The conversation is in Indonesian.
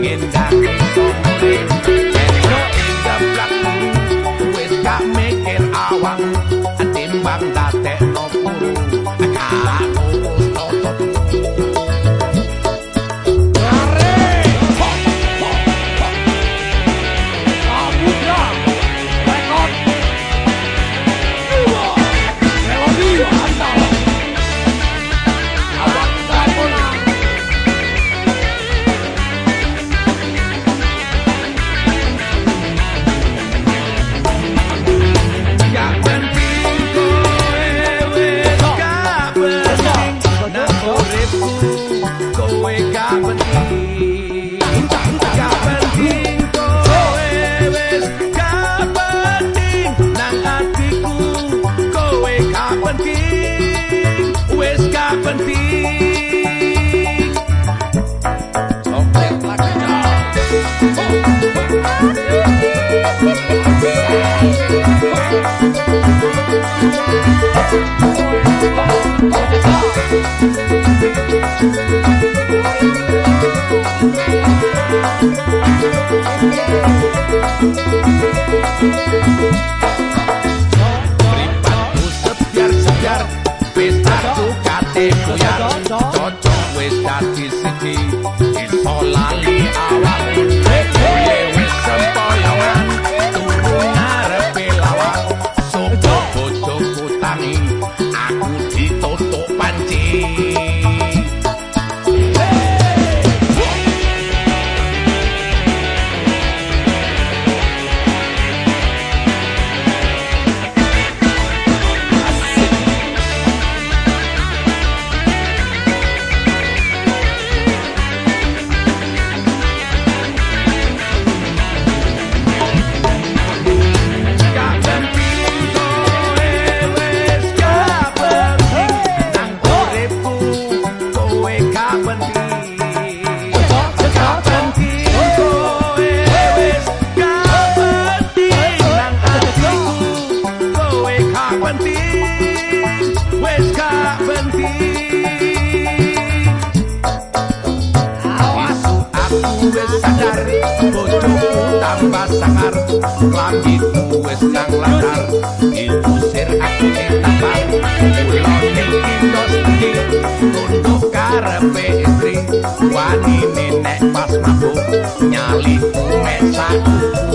Yeah. penting Sopir lagi Pripat sepiar-sepiar te voy a wis sadar bojoku tambah sangar. Lambiku wis kang latar diusir aku ditampar kulone kita sendi tunduk karepe istri. Wanine nek pas mabuk nyaliku mesaku.